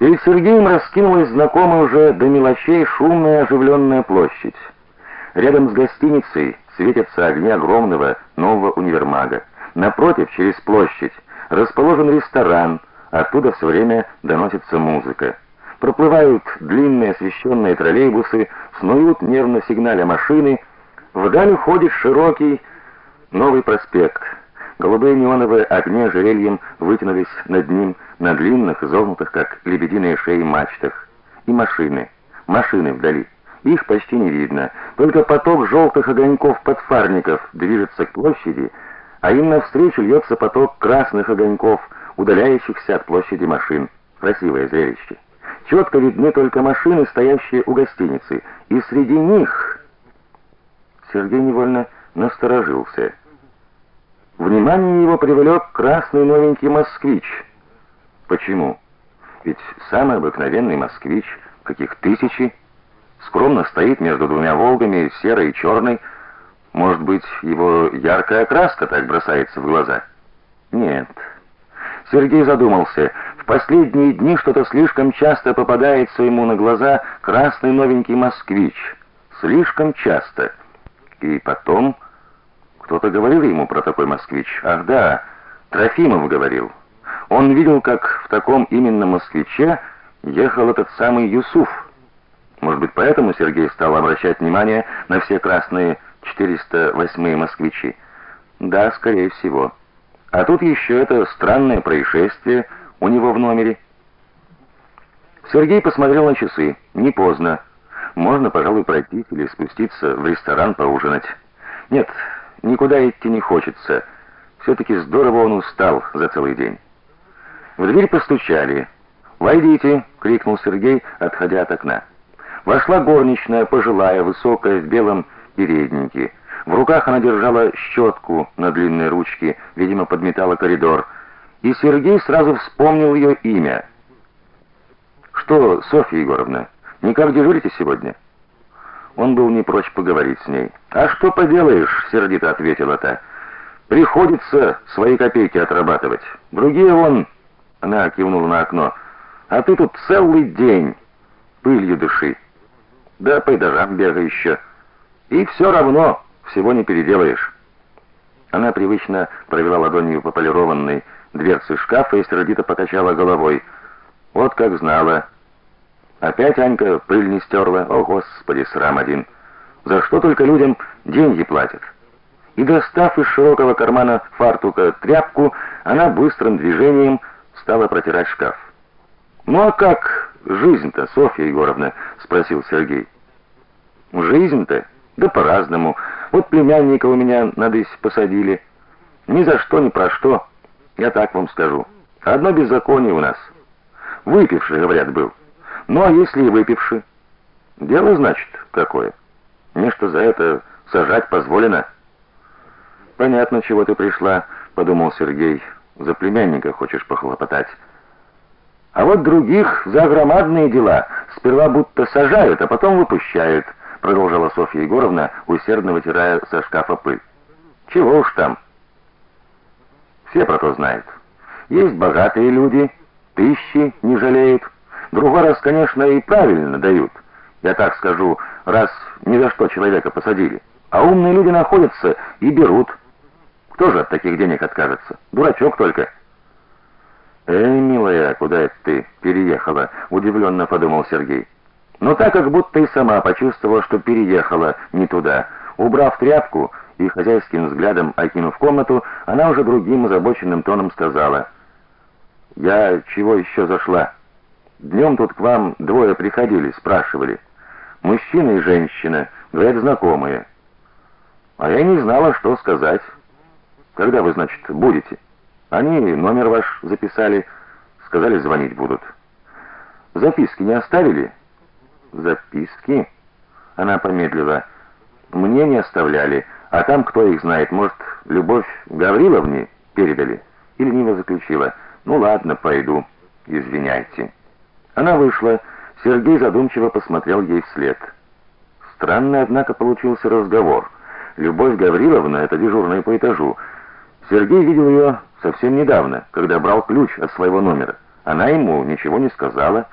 Перед Сергеем раскинулась знакомая уже до мелочей шумная оживленная площадь. Рядом с гостиницей светятся огни огромного нового универмага. Напротив, через площадь, расположен ресторан, оттуда все время доносится музыка. Проплывают длинные освещенные троллейбусы, снуют нервно сигналя машины, вдаль уходит широкий новый проспект. Голубые неоновые огни ожерельем вытянулись над ним на длинных, изогнутых, как лебединые шеи мачтах. И машины, машины вдали. Их почти не видно, только поток желтых огоньков подфарников движется к площади, а им навстречу льется поток красных огоньков, удаляющихся от площади машин. Красивое зрелище. Четко видны только машины, стоящие у гостиницы, и среди них Сергей невольно насторожился. Внимание его привлек красный новенький москвич. Почему? Ведь самый обыкновенный москвич, каких тысячи, скромно стоит между двумя Волгами, серой и черной. Может быть, его яркая краска так бросается в глаза? Нет. Сергей задумался. В последние дни что-то слишком часто попадается ему на глаза красный новенький москвич. Слишком часто. И потом кто-то говорил ему про такой москвич. Ах, да, Трофимов говорил. Он видел, как в таком именно москвиче ехал этот самый Юсуф. Может быть, поэтому Сергей стал обращать внимание на все красные 408-е москвичи. Да, скорее всего. А тут еще это странное происшествие у него в номере. Сергей посмотрел на часы. Не поздно. Можно, пожалуй, пройти или спуститься в ресторан поужинать. Нет, Никуда идти не хочется. все таки здорово он устал за целый день. В дверь постучали. "Войдите", крикнул Сергей, отходя от окна. Вошла горничная, пожилая, высокая, в белом переднике. В руках она держала щетку на длинной ручке, видимо, подметала коридор. И Сергей сразу вспомнил ее имя. Что, Софья Егоровна, никак дежурите сегодня? Он был не прочь поговорить с ней. "А что поделаешь?" сердито ответила та. "Приходится свои копейки отрабатывать. Другие вон", она кивнула на окно. "А ты тут целый день пылью дыши. Да по этажам бегай еще. И все равно всего не переделаешь". Она привычно провела ладонью по полированной дверце шкафа и сердито покачала головой. Вот как знала. Опять Анька пыль не стерла. О, господи, срам один. За что только людям деньги платят? И достав из широкого кармана фартука тряпку, она быстрым движением стала протирать шкаф. Ну а как жизнь-то, Софья Егоровна, спросил Сергей. Жизнь-то да по-разному. Вот племянника у меня надысь посадили. Ни за что, ни про что. Я так вам скажу. Одно беззаконие у нас. Выпивший, говорят, был. Ну а если и выпивши? Дело, значит, какое? Мне что за это сажать позволено? Понятно, чего ты пришла, подумал Сергей. За племянника хочешь похлопотать. А вот других за громадные дела сперва будто сажают, а потом выпускают, продолжала Софья Егоровна, усердно вытирая со шкафа пыль. Чего уж там? Все про то знают. Есть богатые люди, тысячи не жалеют. Другой раз, конечно, и правильно дают. Я так скажу, раз ни за что человека посадили. А умные люди находятся и берут. Кто же от таких денег откажется? Дурачок только. Эй, милая, куда это ты переехала? удивленно подумал Сергей. Но так как будто и сама почувствовала, что переехала не туда. Убрав тряпку и хозяйским взглядом окинув комнату, она уже другим озабоченным тоном сказала: "Я чего еще зашла?" Днем тут к вам двое приходили, спрашивали. Мужчина и женщина, говорят, знакомые. А я не знала, что сказать. Когда вы, значит, будете? Они номер ваш записали, сказали, звонить будут. Записки не оставили? Записки? Она помедлила. Мне не оставляли, а там кто их знает, может, Любовь Гавриловне передали? Или не заключила. Ну ладно, пойду. Извиняйте. Она вышла. Сергей задумчиво посмотрел ей вслед. Странный, однако, получился разговор. Любовь Гавриловна это дежурная по этажу. Сергей видел ее совсем недавно, когда брал ключ от своего номера. Она ему ничего не сказала,